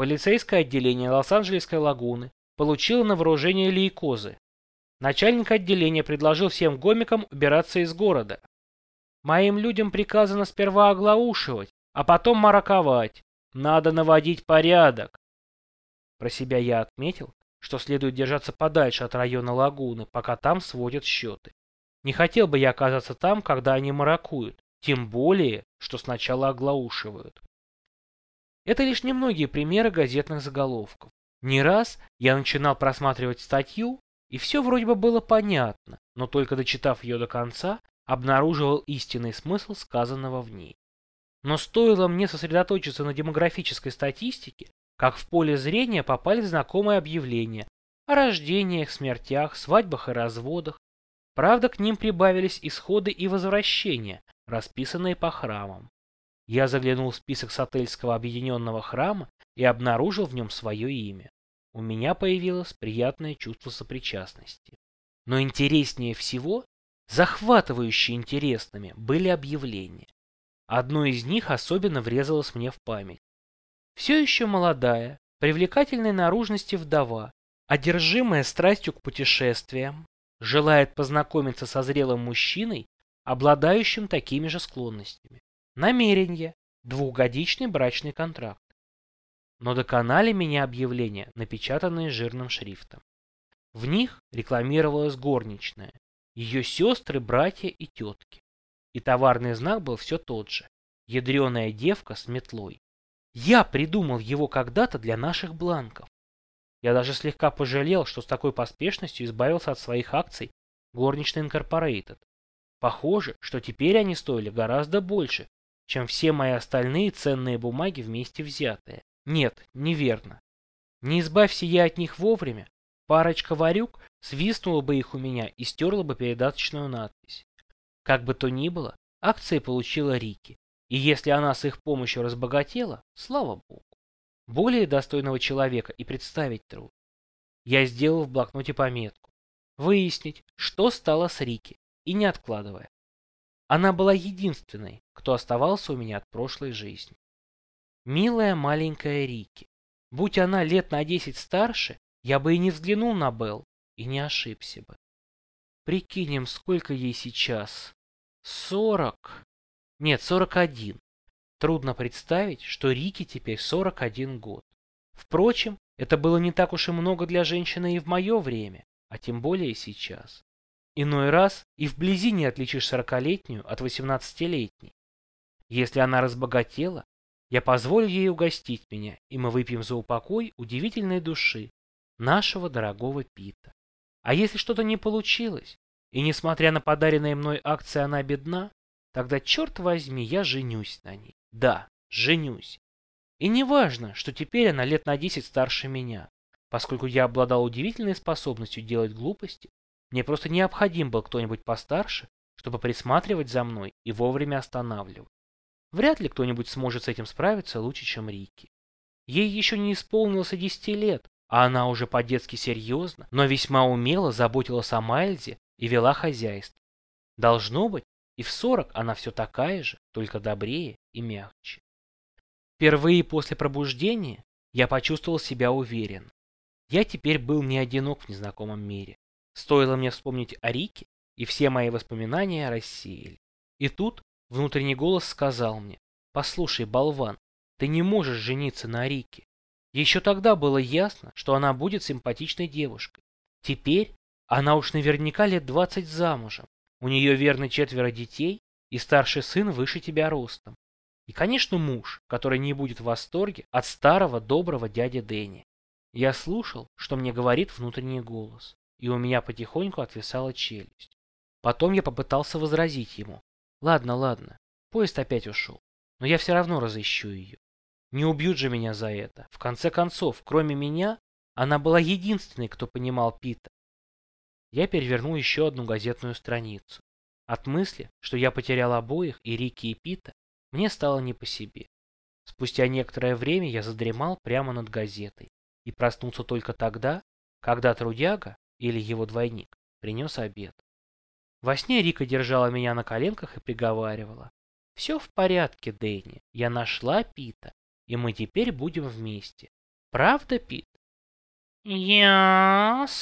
Полицейское отделение Лос-Анджелесской лагуны получило на вооружение лейкозы. Начальник отделения предложил всем гомикам убираться из города. Моим людям приказано сперва оглаушивать, а потом мараковать. Надо наводить порядок. Про себя я отметил, что следует держаться подальше от района лагуны, пока там сводят счеты. Не хотел бы я оказаться там, когда они маракуют, тем более, что сначала оглаушивают. Это лишь немногие примеры газетных заголовков. Не раз я начинал просматривать статью, и все вроде бы было понятно, но только дочитав ее до конца, обнаруживал истинный смысл сказанного в ней. Но стоило мне сосредоточиться на демографической статистике, как в поле зрения попали знакомые объявления о рождениях, смертях, свадьбах и разводах. Правда, к ним прибавились исходы и возвращения, расписанные по храмам. Я заглянул в список Сательского объединенного храма и обнаружил в нем свое имя. У меня появилось приятное чувство сопричастности. Но интереснее всего, захватывающе интересными, были объявления. Одно из них особенно врезалось мне в память. Все еще молодая, привлекательной наружности вдова, одержимая страстью к путешествиям, желает познакомиться со зрелым мужчиной, обладающим такими же склонностями. Намерение – двухгодичный брачный контракт. Но доконали меня объявления, напечатанные жирным шрифтом. В них рекламировалась горничная, ее сестры, братья и тетки. И товарный знак был все тот же – ядреная девка с метлой. Я придумал его когда-то для наших бланков. Я даже слегка пожалел, что с такой поспешностью избавился от своих акций горничной Инкорпорейтед. Похоже, что теперь они стоили гораздо больше, чем все мои остальные ценные бумаги вместе взятые. Нет, неверно. Не избавься я от них вовремя, парочка варюк свистнула бы их у меня и стерла бы передаточную надпись. Как бы то ни было, акции получила Рики, и если она с их помощью разбогатела, слава богу. Более достойного человека и представить труд. Я сделал в блокноте пометку. Выяснить, что стало с Рики, и не откладывая. Она была единственной, кто оставался у меня от прошлой жизни. Милая маленькая Рики. Будь она лет на десять старше, я бы и не взглянул на Белл, и не ошибся бы. Прикинем, сколько ей сейчас. Сорок? Нет, сорок один. Трудно представить, что Рике теперь 41 год. Впрочем, это было не так уж и много для женщины и в мое время, а тем более сейчас. Иной раз и вблизи не отличишь сорокалетнюю от восемнадцатилетней. Если она разбогатела, я позволю ей угостить меня, и мы выпьем за упокой удивительной души нашего дорогого Пита. А если что-то не получилось, и несмотря на подаренные мной акции она бедна, тогда, черт возьми, я женюсь на ней. Да, женюсь. И не важно, что теперь она лет на 10 старше меня. Поскольку я обладал удивительной способностью делать глупости, мне просто необходим был кто-нибудь постарше, чтобы присматривать за мной и вовремя останавливать. Вряд ли кто-нибудь сможет с этим справиться лучше, чем Рики. Ей еще не исполнилось и 10 лет, а она уже по-детски серьезно, но весьма умело заботилась о Майлзе и вела хозяйство. Должно быть, и в 40 она все такая же, только добрее и мягче. Впервые после пробуждения я почувствовал себя уверен. Я теперь был не одинок в незнакомом мире. Стоило мне вспомнить о Рике, и все мои воспоминания рассеяли. И тут внутренний голос сказал мне, «Послушай, болван, ты не можешь жениться на Рике. Еще тогда было ясно, что она будет симпатичной девушкой. Теперь она уж наверняка лет двадцать замужем. У нее верно четверо детей, и старший сын выше тебя ростом. И, конечно, муж, который не будет в восторге от старого доброго дяди Дэнни. Я слушал, что мне говорит внутренний голос, и у меня потихоньку отвисала челюсть. Потом я попытался возразить ему. Ладно, ладно, поезд опять ушел, но я все равно разыщу ее. Не убьют же меня за это. В конце концов, кроме меня, она была единственной, кто понимал Пита. Я перевернул еще одну газетную страницу. От мысли, что я потерял обоих, и Рики, и Пита, мне стало не по себе. Спустя некоторое время я задремал прямо над газетой и проснулся только тогда, когда трудяга, или его двойник, принес обед. Во сне Рика держала меня на коленках и приговаривала. «Все в порядке, Дэнни, я нашла Пита, и мы теперь будем вместе. Правда, Пит? Ясно.